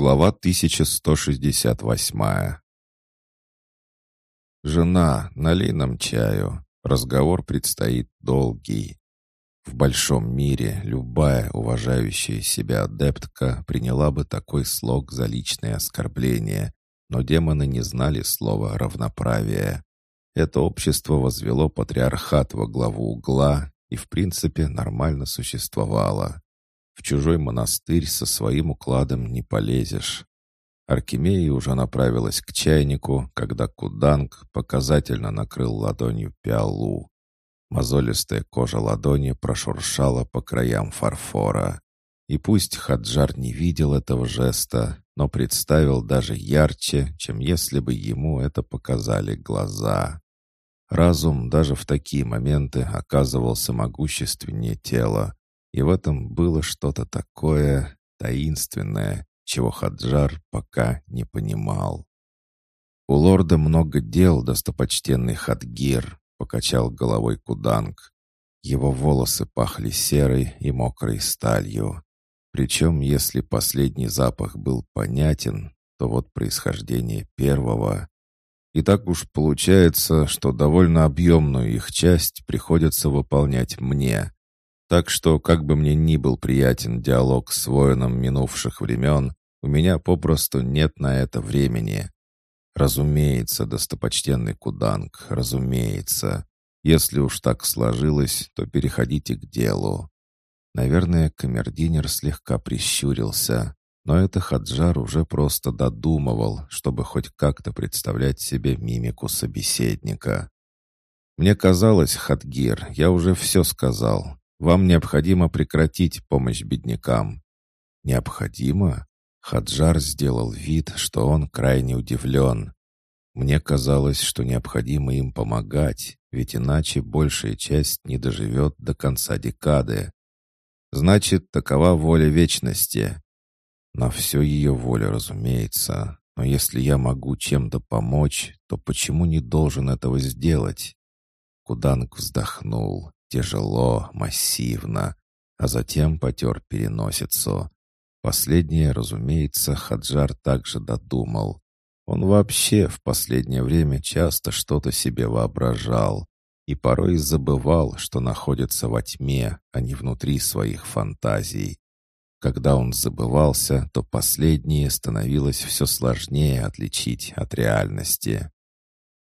Глава 1168 «Жена, налей нам чаю. Разговор предстоит долгий». В большом мире любая уважающая себя адептка приняла бы такой слог за личное оскорбление, но демоны не знали слова «равноправие». Это общество возвело патриархат во главу угла и, в принципе, нормально существовало. В чужой монастырь со своим укладом не полезешь. Аркемия уже направилась к чайнику, когда Куданг показательно накрыл ладонью пиалу. Мозолистая кожа ладони прошуршала по краям фарфора. И пусть Хаджар не видел этого жеста, но представил даже ярче, чем если бы ему это показали глаза. Разум даже в такие моменты оказывался могущественнее тела, и в этом было что-то такое таинственное, чего Хаджар пока не понимал. «У лорда много дел, достопочтенный Хадгир», — покачал головой Куданг. Его волосы пахли серой и мокрой сталью. Причем, если последний запах был понятен, то вот происхождение первого... И так уж получается, что довольно объемную их часть приходится выполнять мне. Так что, как бы мне ни был приятен диалог с воином минувших времен, у меня попросту нет на это времени. Разумеется, достопочтенный Куданг, разумеется. Если уж так сложилось, то переходите к делу. Наверное, камердинер слегка прищурился, но это Хаджар уже просто додумывал, чтобы хоть как-то представлять себе мимику собеседника. «Мне казалось, Хадгир, я уже все сказал. Вам необходимо прекратить помощь беднякам». «Необходимо?» Хаджар сделал вид, что он крайне удивлен. «Мне казалось, что необходимо им помогать, ведь иначе большая часть не доживет до конца декады. Значит, такова воля вечности. На все ее воля, разумеется. Но если я могу чем-то помочь, то почему не должен этого сделать?» Куданг вздохнул тяжело, массивно, а затем потер переносицу. Последнее, разумеется, Хаджар также додумал. Он вообще в последнее время часто что-то себе воображал и порой забывал, что находится во тьме, а не внутри своих фантазий. Когда он забывался, то последнее становилось все сложнее отличить от реальности.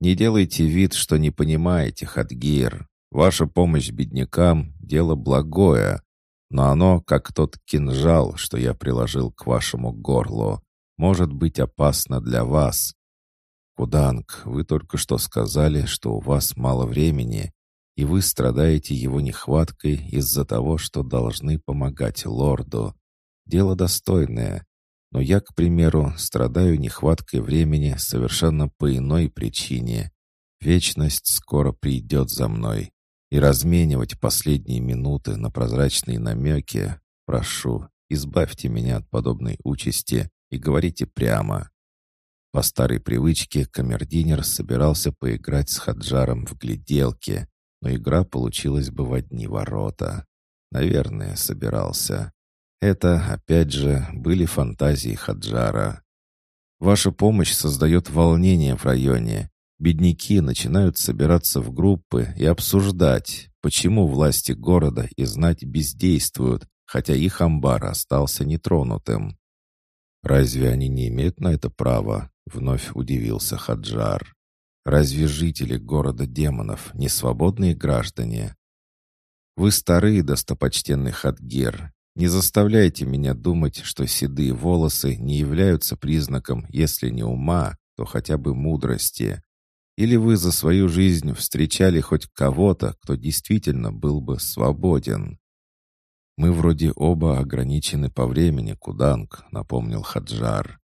«Не делайте вид, что не понимаете, Хадгир. Ваша помощь беднякам — дело благое, но оно, как тот кинжал, что я приложил к вашему горлу, может быть опасно для вас. Куданг, вы только что сказали, что у вас мало времени, и вы страдаете его нехваткой из-за того, что должны помогать лорду. Дело достойное, но я, к примеру, страдаю нехваткой времени совершенно по иной причине. Вечность скоро придет за мной, и разменивать последние минуты на прозрачные намеки, прошу, избавьте меня от подобной участи и говорите прямо. По старой привычке камердинер собирался поиграть с Хаджаром в гляделке, но игра получилась бы в одни ворота. Наверное, собирался. Это, опять же, были фантазии Хаджара. Ваша помощь создает волнение в районе, бедняки начинают собираться в группы и обсуждать, почему власти города и знать бездействуют, хотя их амбар остался нетронутым. «Разве они не имеют на это права?» — вновь удивился Хаджар. «Разве жители города демонов не свободные граждане?» «Вы старые, достопочтенный Хадгер. Не заставляйте меня думать, что седые волосы не являются признаком, если не ума, то хотя бы мудрости. Или вы за свою жизнь встречали хоть кого-то, кто действительно был бы свободен? Мы вроде оба ограничены по времени, Куданг, напомнил Хаджар.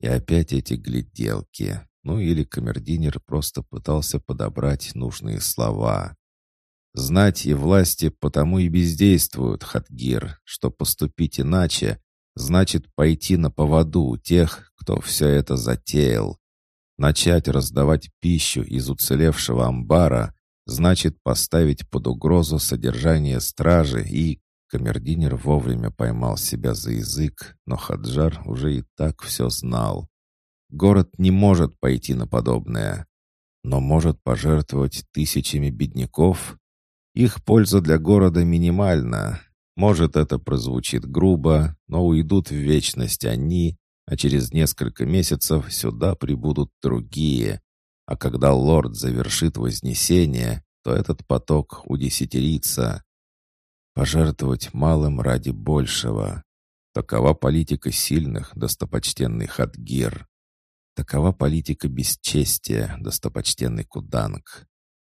И опять эти гляделки. Ну или камердинер просто пытался подобрать нужные слова. Знать и власти потому и бездействуют, Хадгир, что поступить иначе значит пойти на поводу у тех, кто все это затеял, Начать раздавать пищу из уцелевшего амбара значит поставить под угрозу содержание стражи и... Камердинер вовремя поймал себя за язык, но Хаджар уже и так все знал. Город не может пойти на подобное, но может пожертвовать тысячами бедняков. Их польза для города минимальна. Может, это прозвучит грубо, но уйдут в вечность они, а через несколько месяцев сюда прибудут другие. А когда лорд завершит вознесение, то этот поток удесятерится. Пожертвовать малым ради большего. Такова политика сильных, достопочтенный Хадгир. Такова политика бесчестия, достопочтенный Куданг.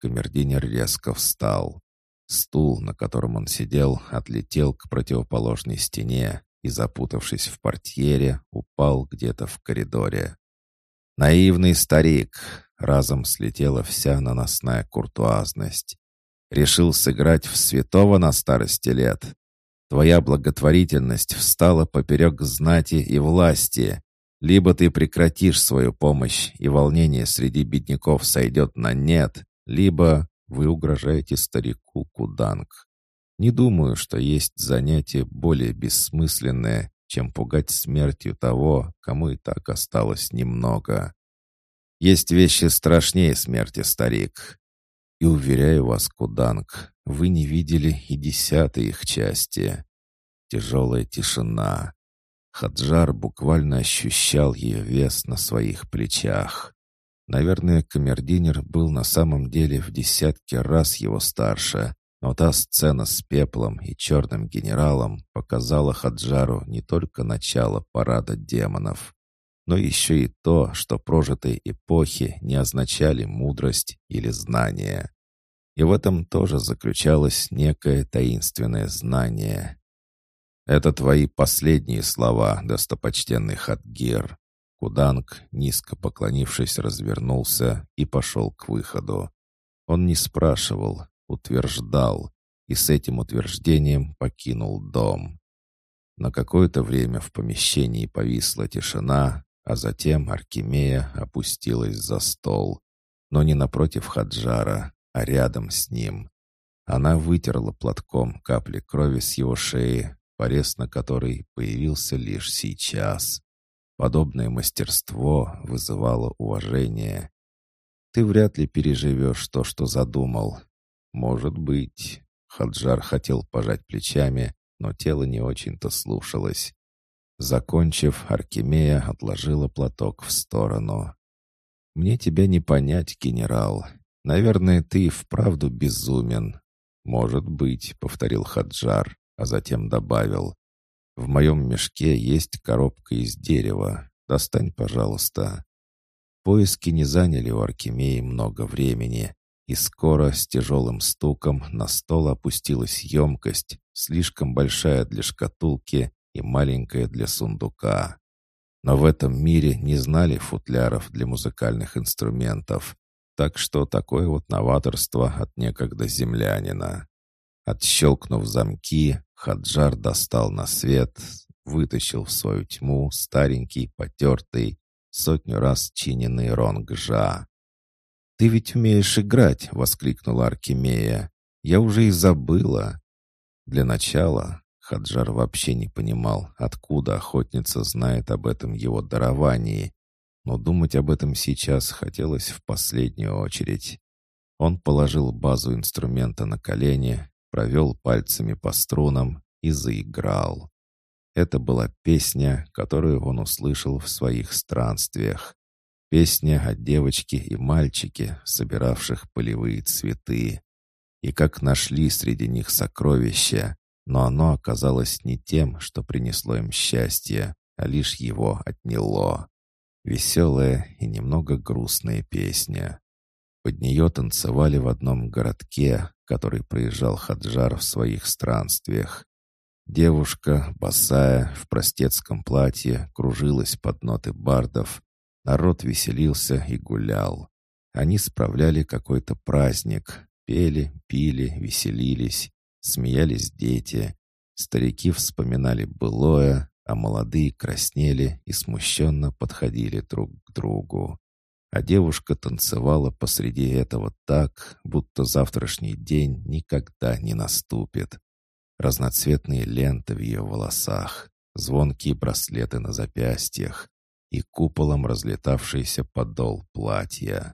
Камердинер резко встал. Стул, на котором он сидел, отлетел к противоположной стене и, запутавшись в портьере, упал где-то в коридоре. «Наивный старик!» — разом слетела вся наносная куртуазность. «Решил сыграть в святого на старости лет. Твоя благотворительность встала поперек знати и власти, либо ты прекратишь свою помощь, и волнение среди бедняков сойдет на нет, либо вы угрожаете старику Куданг. Не думаю, что есть занятие более бессмысленное, чем пугать смертью того, кому и так осталось немного. Есть вещи страшнее смерти, старик. И уверяю вас, Куданг, вы не видели и десятой их части. Тяжелая тишина. Хаджар буквально ощущал ее вес на своих плечах. Наверное, камердинер был на самом деле в десятки раз его старше, но та сцена с пеплом и черным генералом показала Хаджару не только начало парада демонов, но еще и то, что прожитые эпохи не означали мудрость или знание. И в этом тоже заключалось некое таинственное знание. «Это твои последние слова, достопочтенный Хатгир». Куданг, низко поклонившись, развернулся и пошел к выходу. Он не спрашивал, утверждал, и с этим утверждением покинул дом. На какое-то время в помещении повисла тишина, а затем Аркемия опустилась за стол, но не напротив Хаджара, а рядом с ним. Она вытерла платком капли крови с его шеи, порез на который появился лишь сейчас. Подобное мастерство вызывало уважение. «Ты вряд ли переживешь то, что задумал». «Может быть». Хаджар хотел пожать плечами, но тело не очень-то слушалось. Закончив, Аркемия отложила платок в сторону. «Мне тебя не понять, генерал. Наверное, ты вправду безумен». «Может быть», — повторил Хаджар а затем добавил. «В моем мешке есть коробка из дерева. Достань, пожалуйста». Поиски не заняли у Аркемии много времени, и скоро с тяжелым стуком на стол опустилась емкость, слишком большая для шкатулки и маленькая для сундука. Но в этом мире не знали футляров для музыкальных инструментов, так что такое вот новаторство от некогда землянина. Отщелкнув замки, Хаджар достал на свет, вытащил в свою тьму старенький, потертый, сотню раз чиненный ронгжа. «Ты ведь умеешь играть!» — воскликнула Аркемия. «Я уже и забыла!» Для начала Хаджар вообще не понимал, откуда охотница знает об этом его даровании, но думать об этом сейчас хотелось в последнюю очередь. Он положил базу инструмента на колени, провел пальцами по струнам и заиграл. Это была песня, которую он услышал в своих странствиях. Песня о девочке и мальчике, собиравших полевые цветы. И как нашли среди них сокровища, но оно оказалось не тем, что принесло им счастье, а лишь его отняло. Веселая и немного грустная песня. Под нее танцевали в одном городке, который проезжал Хаджар в своих странствиях. Девушка, босая, в простецком платье, кружилась под ноты бардов. Народ веселился и гулял. Они справляли какой-то праздник. Пели, пили, веселились. Смеялись дети. Старики вспоминали былое, а молодые краснели и смущенно подходили друг к другу а девушка танцевала посреди этого так, будто завтрашний день никогда не наступит. разноцветные ленты в ее волосах, звонкие браслеты на запястьях и куполом разлетавшийся подол платья.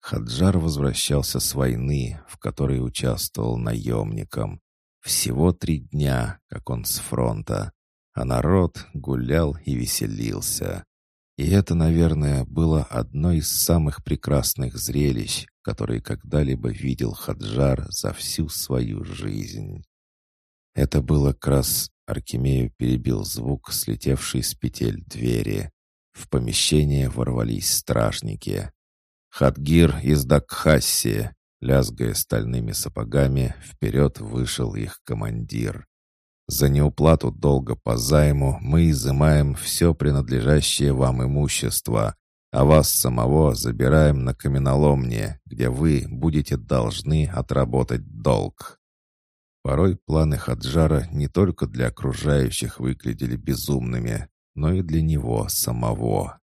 Хаджар возвращался с войны, в которой участвовал наемником. Всего три дня, как он с фронта, а народ гулял и веселился. И это, наверное, было одно из самых прекрасных зрелищ, которые когда-либо видел Хаджар за всю свою жизнь. Это было как раз Аркемею перебил звук, слетевший с петель двери. В помещение ворвались стражники. Хадгир из Дакхасси, лязгая стальными сапогами, вперед вышел их командир. За неуплату долга по займу мы изымаем все принадлежащее вам имущество, а вас самого забираем на каменоломне, где вы будете должны отработать долг. Порой планы Хаджара не только для окружающих выглядели безумными, но и для него самого.